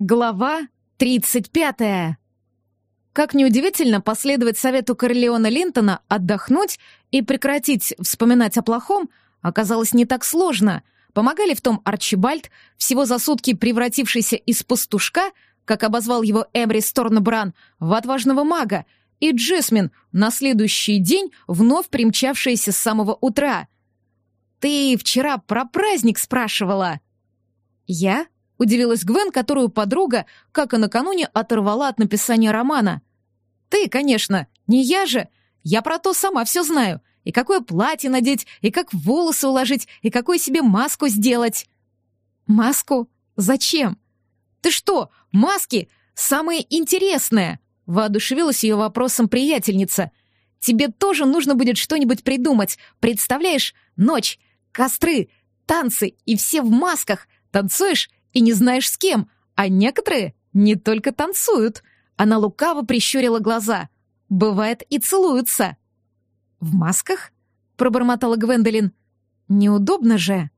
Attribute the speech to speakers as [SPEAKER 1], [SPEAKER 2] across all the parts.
[SPEAKER 1] Глава 35. Как неудивительно, последовать совету Корлеона Линтона отдохнуть и прекратить вспоминать о плохом оказалось не так сложно. Помогали в том Арчибальд, всего за сутки превратившийся из пастушка, как обозвал его Эмри Сторнбран, в отважного мага, и Джесмин, на следующий день вновь примчавшаяся с самого утра. «Ты вчера про праздник спрашивала?» «Я?» Удивилась Гвен, которую подруга, как и накануне, оторвала от написания романа. «Ты, конечно, не я же. Я про то сама все знаю. И какое платье надеть, и как волосы уложить, и какую себе маску сделать». «Маску? Зачем?» «Ты что, маски? Самое интересное!» Воодушевилась ее вопросом приятельница. «Тебе тоже нужно будет что-нибудь придумать. Представляешь, ночь, костры, танцы и все в масках. Танцуешь и не знаешь с кем, а некоторые не только танцуют. Она лукаво прищурила глаза. Бывает и целуются. «В масках?» — пробормотала Гвендолин. «Неудобно же».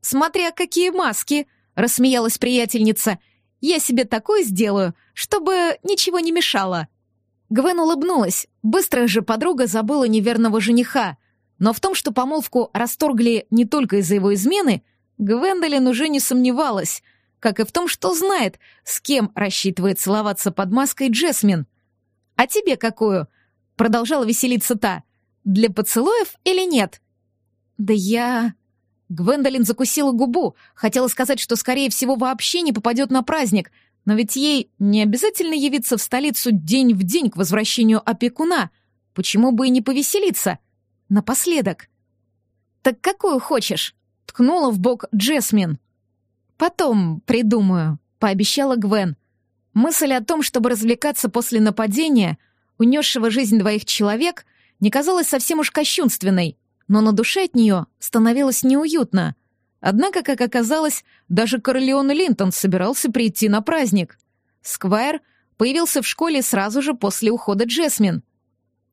[SPEAKER 1] «Смотря какие маски!» — рассмеялась приятельница. «Я себе такое сделаю, чтобы ничего не мешало». Гвен улыбнулась. Быстро же подруга забыла неверного жениха. Но в том, что помолвку расторгли не только из-за его измены, Гвендолин уже не сомневалась, как и в том, что знает, с кем рассчитывает целоваться под маской Джесмин. «А тебе какую?» — продолжала веселиться та. «Для поцелуев или нет?» «Да я...» Гвендолин закусила губу, хотела сказать, что, скорее всего, вообще не попадет на праздник, но ведь ей не обязательно явиться в столицу день в день к возвращению опекуна. Почему бы и не повеселиться? Напоследок. «Так какую хочешь?» Ткнула в бок Джесмин. «Потом придумаю», — пообещала Гвен. Мысль о том, чтобы развлекаться после нападения, унесшего жизнь двоих человек, не казалась совсем уж кощунственной, но на душе от нее становилось неуютно. Однако, как оказалось, даже Корлеон Линтон собирался прийти на праздник. Сквайр появился в школе сразу же после ухода Джесмин.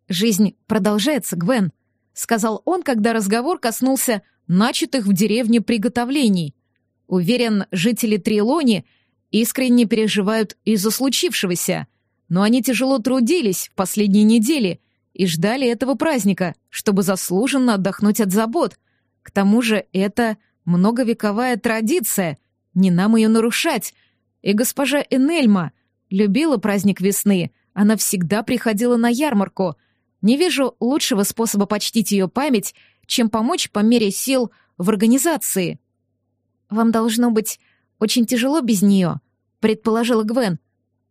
[SPEAKER 1] «Жизнь продолжается, Гвен», — сказал он, когда разговор коснулся начатых в деревне приготовлений. Уверен, жители Трилони искренне переживают из-за случившегося, но они тяжело трудились в последние недели и ждали этого праздника, чтобы заслуженно отдохнуть от забот. К тому же это многовековая традиция, не нам ее нарушать. И госпожа Энельма любила праздник весны, она всегда приходила на ярмарку. Не вижу лучшего способа почтить ее память, чем помочь по мере сил в организации. «Вам должно быть очень тяжело без нее», — предположила Гвен.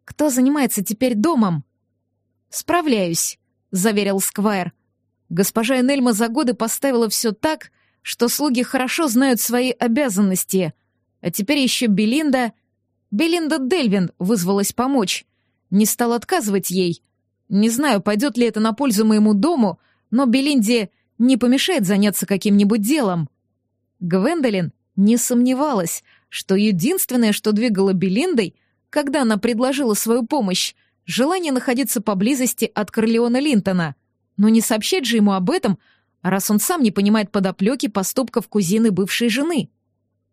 [SPEAKER 1] «Кто занимается теперь домом?» «Справляюсь», — заверил Сквайр. Госпожа Энельма за годы поставила все так, что слуги хорошо знают свои обязанности. А теперь еще Белинда... Белинда Дельвин вызвалась помочь. Не стал отказывать ей. Не знаю, пойдет ли это на пользу моему дому, но Белинде не помешает заняться каким-нибудь делом. Гвендолин не сомневалась, что единственное, что двигало Белиндой, когда она предложила свою помощь, желание находиться поблизости от Корлеона Линтона. Но не сообщать же ему об этом, раз он сам не понимает подоплеки поступков кузины бывшей жены.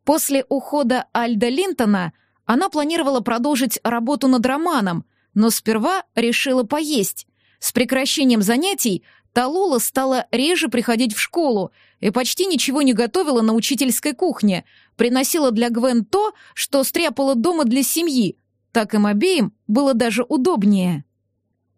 [SPEAKER 1] После ухода Альда Линтона она планировала продолжить работу над романом, но сперва решила поесть. С прекращением занятий Талула стала реже приходить в школу и почти ничего не готовила на учительской кухне, приносила для Гвен то, что стряпала дома для семьи. Так им обеим было даже удобнее.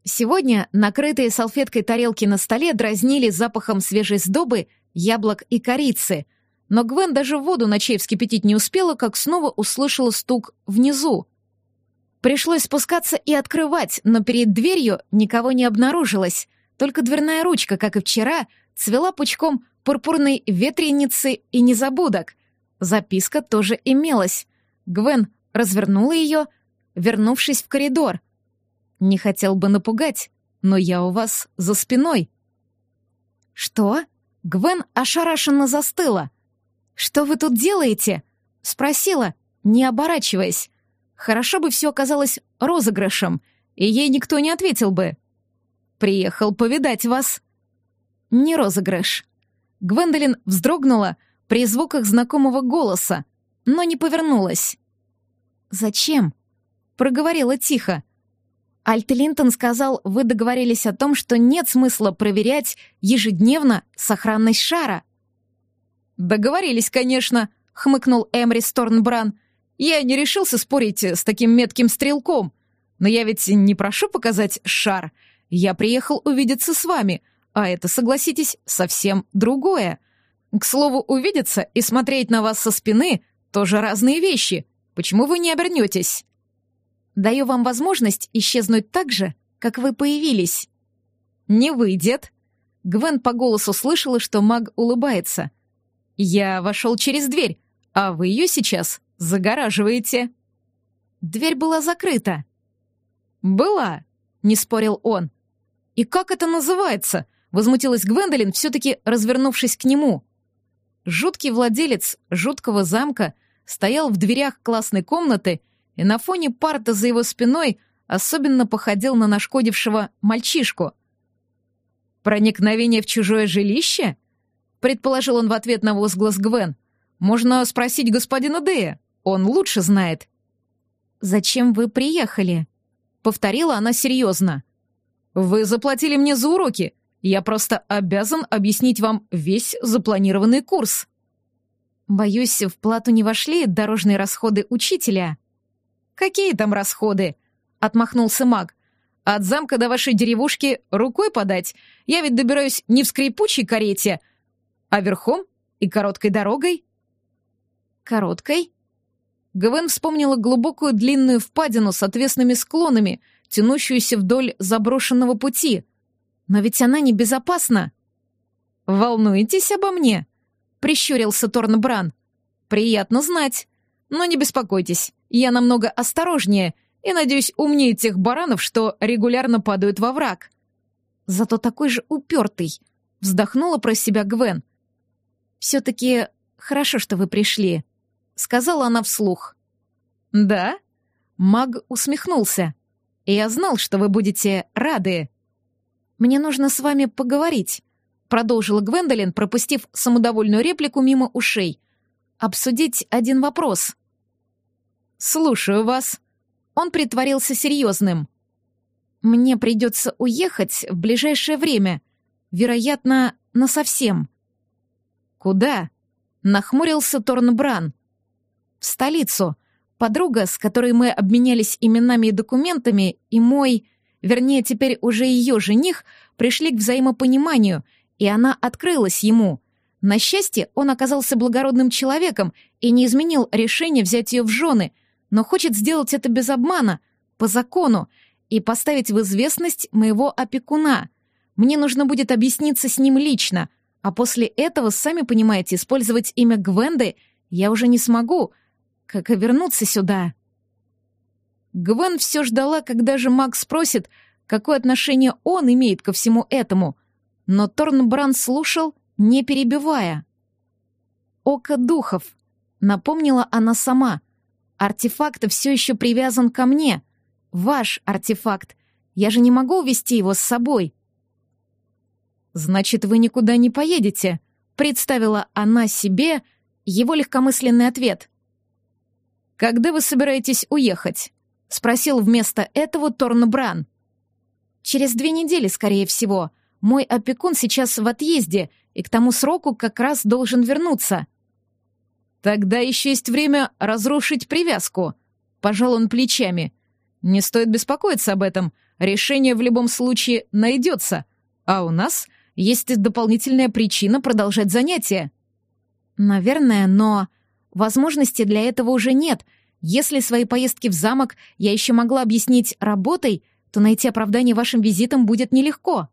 [SPEAKER 1] Сегодня накрытые салфеткой тарелки на столе дразнили запахом свежей сдобы, яблок и корицы. Но Гвен даже воду на чай вскипятить не успела, как снова услышала стук внизу. Пришлось спускаться и открывать, но перед дверью никого не обнаружилось. Только дверная ручка, как и вчера, цвела пучком пурпурной ветреницы и незабудок. Записка тоже имелась. Гвен развернула ее, вернувшись в коридор. «Не хотел бы напугать, но я у вас за спиной». «Что?» Гвен ошарашенно застыла. «Что вы тут делаете?» — спросила, не оборачиваясь. Хорошо бы все оказалось розыгрышем, и ей никто не ответил бы. Приехал повидать вас». «Не розыгрыш». Гвендолин вздрогнула при звуках знакомого голоса, но не повернулась. «Зачем?» проговорила тихо. Альт Линтон сказал, вы договорились о том, что нет смысла проверять ежедневно сохранность шара.
[SPEAKER 2] «Договорились, конечно», — хмыкнул Эмри Сторнбран. «Я не решился спорить с таким метким стрелком. Но я ведь не прошу показать шар. Я приехал увидеться с вами, а это, согласитесь, совсем другое. К слову, увидеться и смотреть на вас со спины — тоже разные вещи. Почему вы не обернетесь?»
[SPEAKER 1] «Даю вам возможность исчезнуть так же, как вы появились».
[SPEAKER 2] «Не выйдет». Гвен по голосу слышала, что маг улыбается. «Я вошел через дверь, а вы ее сейчас загораживаете».
[SPEAKER 1] Дверь была закрыта.
[SPEAKER 2] «Была», — не спорил он. «И как это называется?» — возмутилась Гвендолин, все-таки развернувшись к нему. Жуткий владелец жуткого замка стоял в дверях классной комнаты и на фоне парта за его спиной особенно походил на нашкодившего мальчишку. «Проникновение в чужое жилище?» — предположил он в ответ на возглас Гвен. «Можно спросить господина Дея, он лучше знает».
[SPEAKER 1] «Зачем вы приехали?» — повторила она серьезно.
[SPEAKER 2] «Вы заплатили мне за уроки. Я просто обязан объяснить вам весь запланированный курс».
[SPEAKER 1] «Боюсь, в плату не вошли дорожные расходы учителя».
[SPEAKER 2] «Какие там расходы?» — отмахнулся маг. «От замка до вашей деревушки рукой подать. Я ведь добираюсь не в скрипучей карете, а верхом и короткой дорогой».
[SPEAKER 1] «Короткой?»
[SPEAKER 2] Гвен вспомнила глубокую длинную впадину с отвесными склонами, тянущуюся вдоль заброшенного пути. Но ведь она небезопасна. «Волнуетесь обо мне?» — прищурился Торнбран. «Приятно знать. Но не беспокойтесь, я намного осторожнее и, надеюсь, умнее тех баранов, что регулярно падают во враг.
[SPEAKER 1] Зато такой же упертый, вздохнула про себя Гвен. Все-таки хорошо, что вы пришли, сказала она вслух.
[SPEAKER 2] Да? Маг усмехнулся. Я знал, что вы будете рады.
[SPEAKER 1] Мне нужно с вами поговорить, продолжила Гвендолин, пропустив самодовольную реплику мимо ушей. Обсудить один вопрос.
[SPEAKER 2] «Слушаю вас».
[SPEAKER 1] Он притворился серьезным. «Мне придется уехать в ближайшее время. Вероятно, насовсем».
[SPEAKER 2] «Куда?» — нахмурился Торнбран.
[SPEAKER 1] «В столицу. Подруга, с которой мы обменялись именами и документами, и мой, вернее, теперь уже ее жених, пришли к взаимопониманию, и она открылась ему. На счастье, он оказался благородным человеком и не изменил решение взять ее в жены — но хочет сделать это без обмана, по закону, и поставить в известность моего опекуна. Мне нужно будет объясниться с ним лично, а после этого, сами понимаете, использовать имя Гвенды я уже не смогу, как и вернуться сюда. Гвен все ждала, когда же Макс спросит, какое отношение он имеет ко всему этому, но Торнбран слушал, не перебивая. «Око духов», — напомнила она сама, Артефакт все еще привязан ко мне. Ваш артефакт. Я же не могу увести его с собой.
[SPEAKER 2] Значит, вы никуда не поедете, представила она себе его легкомысленный ответ. Когда вы собираетесь уехать? спросил вместо этого Торнбран.
[SPEAKER 1] Через две недели, скорее всего. Мой опекун сейчас в отъезде и к тому сроку как раз должен вернуться.
[SPEAKER 2] Тогда еще есть время разрушить привязку. Пожал он плечами. Не стоит беспокоиться об этом. Решение в любом случае найдется. А у нас есть дополнительная причина продолжать занятия.
[SPEAKER 1] Наверное, но возможности для этого уже нет. Если свои поездки в замок я еще могла объяснить работой, то найти оправдание вашим визитам будет нелегко.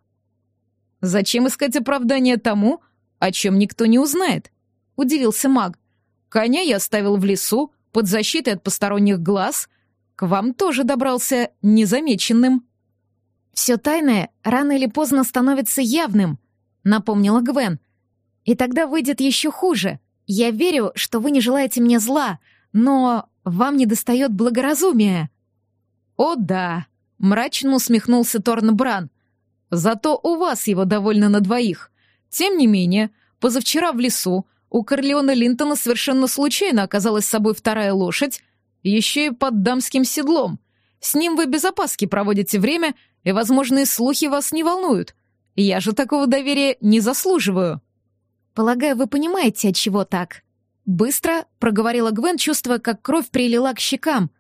[SPEAKER 2] Зачем искать оправдание тому, о чем никто не узнает? Удивился маг. Коня я оставил в лесу, под защитой от посторонних глаз. К вам тоже добрался незамеченным».
[SPEAKER 1] «Все тайное рано или поздно становится явным», — напомнила Гвен. «И тогда выйдет еще хуже. Я верю, что вы не желаете мне зла, но вам не достает благоразумия».
[SPEAKER 2] «О да», — мрачно усмехнулся Торнбран. «Зато у вас его довольно на двоих. Тем не менее, позавчера в лесу у Корлеона Линтона совершенно случайно оказалась с собой вторая лошадь, еще и под дамским седлом. С ним вы без опаски проводите время, и возможные слухи вас не волнуют. Я же такого доверия не заслуживаю».
[SPEAKER 1] «Полагаю, вы понимаете, от чего так?» Быстро проговорила Гвен, чувствуя, как кровь прилила к щекам.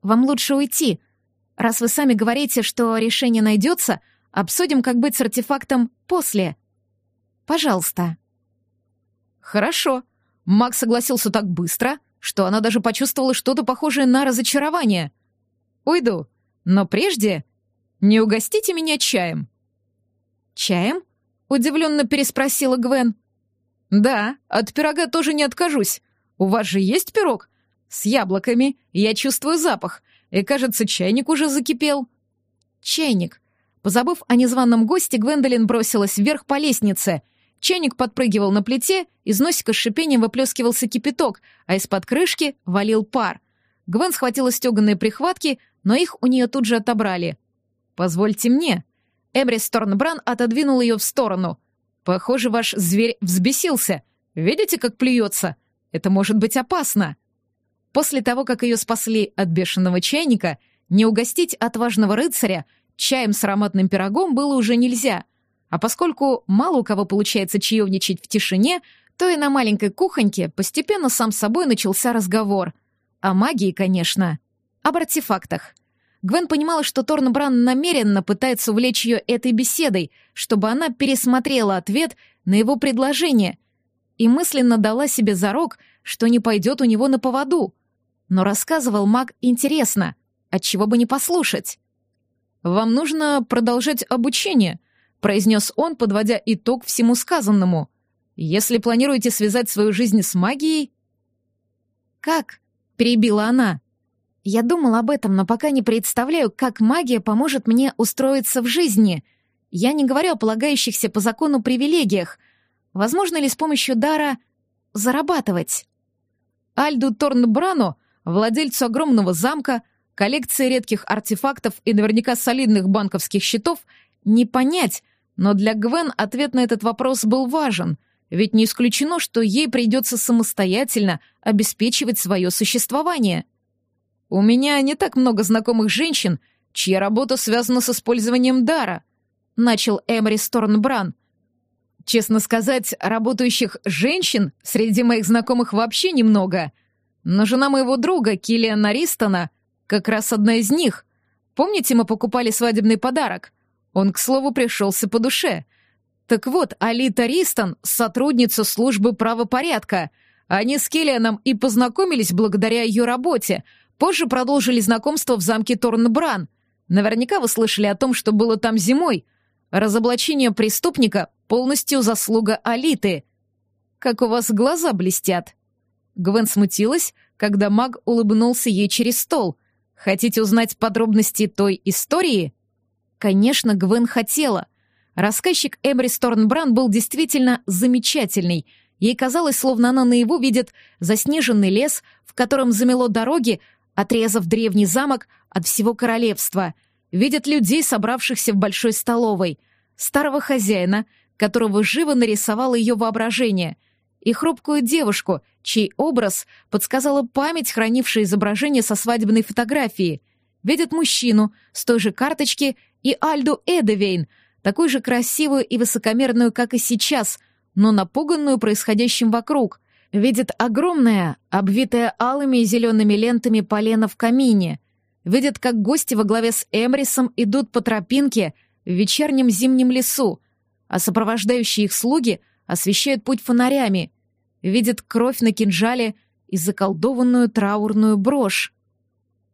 [SPEAKER 1] «Вам лучше уйти. Раз вы сами говорите, что решение найдется, обсудим, как быть с артефактом после. Пожалуйста».
[SPEAKER 2] «Хорошо». Макс согласился так быстро, что она даже почувствовала что-то похожее на разочарование. «Уйду, но прежде не угостите меня чаем».
[SPEAKER 1] «Чаем?» — удивленно переспросила Гвен.
[SPEAKER 2] «Да, от пирога тоже не откажусь. У вас же есть пирог? С яблоками. Я чувствую запах. И, кажется, чайник уже закипел».
[SPEAKER 1] «Чайник». Позабыв о незваном госте, Гвендолин бросилась вверх по лестнице. Чайник подпрыгивал на плите, из носика с шипением выплескивался кипяток, а из-под крышки валил пар. Гвен схватила стеганые прихватки, но их у нее тут же отобрали. «Позвольте мне». Эмрис Торнбран отодвинул ее в сторону. Похоже, ваш зверь взбесился. Видите, как плюется? Это может быть опасно. После того, как ее спасли от бешеного чайника, не угостить отважного рыцаря чаем с ароматным пирогом было уже нельзя. А поскольку мало у кого получается чаевничать в тишине, то и на маленькой кухоньке постепенно сам собой начался разговор. О магии, конечно. Об артефактах. Гвен понимала, что Торнбран намеренно пытается увлечь ее этой беседой, чтобы она пересмотрела ответ на его предложение и мысленно дала себе зарок, что не пойдет у него на поводу. Но рассказывал маг интересно, отчего бы не послушать. «Вам нужно продолжать обучение», — произнес он, подводя итог всему сказанному. «Если планируете связать свою жизнь с магией...» «Как?» — перебила она. Я думал об этом, но пока не представляю, как магия поможет мне устроиться в жизни. Я не говорю о полагающихся по закону привилегиях. Возможно ли с помощью дара зарабатывать? Альду Торнбрану, владельцу огромного замка, коллекции редких артефактов и наверняка солидных банковских счетов, не понять, но для Гвен ответ на этот вопрос был важен, ведь не исключено, что ей придется самостоятельно обеспечивать свое существование. У меня не так много знакомых женщин, чья работа связана с использованием дара», — начал Эмри Сторнбран. «Честно сказать, работающих женщин среди моих знакомых вообще немного. Но жена моего друга, Киллиана Ристона, как раз одна из них. Помните, мы покупали свадебный подарок? Он, к слову, пришелся по душе. Так вот, Алита Ристон — сотрудница службы правопорядка. Они с Киллианом и познакомились благодаря ее работе — Позже продолжили знакомство в замке Торнбран. Наверняка вы слышали о том, что было там зимой. Разоблачение преступника — полностью заслуга Алиты. Как у вас глаза блестят. Гвен смутилась, когда маг улыбнулся ей через стол. Хотите узнать подробности той истории? Конечно, Гвен хотела. Рассказчик Эмрис Торнбран был действительно замечательный. Ей казалось, словно она наяву видит заснеженный лес, в котором замело дороги, отрезав древний замок от всего королевства, видят людей, собравшихся в большой столовой, старого хозяина, которого живо нарисовало ее воображение, и хрупкую девушку, чей образ подсказала память, хранившая изображение со свадебной фотографии, видят мужчину с той же карточки и Альду Эдевейн, такую же красивую и высокомерную, как и сейчас, но напуганную происходящим вокруг, Видит огромное, обвитое алыми и зелеными лентами полено в камине. Видит, как гости во главе с Эмрисом идут по тропинке в вечернем зимнем лесу, а сопровождающие их слуги освещают путь фонарями. Видит кровь на кинжале и заколдованную траурную брошь.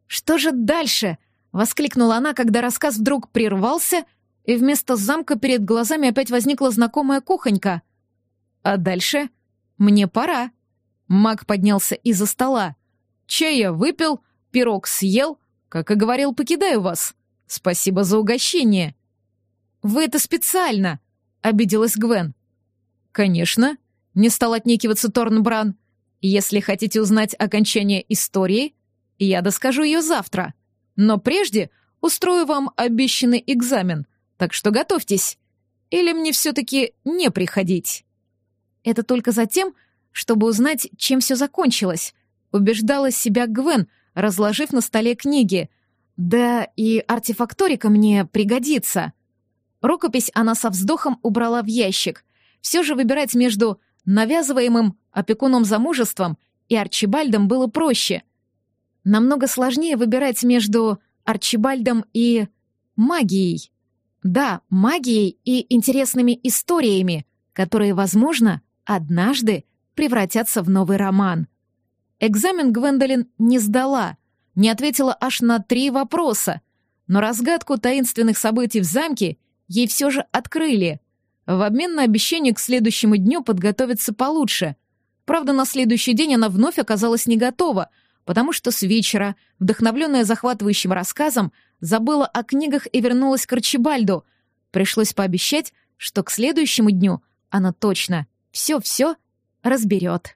[SPEAKER 1] «Что же дальше?» — воскликнула она, когда рассказ вдруг прервался, и вместо замка перед глазами опять возникла знакомая кухонька. А дальше мне пора». Маг поднялся из-за стола. «Чай я выпил, пирог съел. Как и говорил, покидаю вас. Спасибо за угощение». «Вы это специально!» — обиделась Гвен. «Конечно», — не стал отнекиваться Торнбран. «Если хотите узнать окончание истории, я доскажу ее завтра. Но прежде устрою вам обещанный экзамен, так что готовьтесь. Или мне все-таки не приходить?» Это только за тем, чтобы узнать, чем все закончилось. Убеждала себя Гвен, разложив на столе книги. Да и артефакторика мне пригодится. Рукопись она со вздохом убрала в ящик. Все же выбирать между навязываемым опекуном замужеством и Арчибальдом было проще. Намного сложнее выбирать между Арчибальдом и магией. Да, магией и интересными историями, которые, возможно, однажды превратятся в новый роман. Экзамен Гвендолин не сдала, не ответила аж на три вопроса, но разгадку таинственных событий в замке ей все же открыли. В обмен на обещание к следующему дню подготовиться получше. Правда, на следующий день она вновь оказалась не готова, потому что с вечера, вдохновленная захватывающим рассказом, забыла о книгах и вернулась к Арчибальду. Пришлось пообещать, что к следующему дню она точно все-все разберет.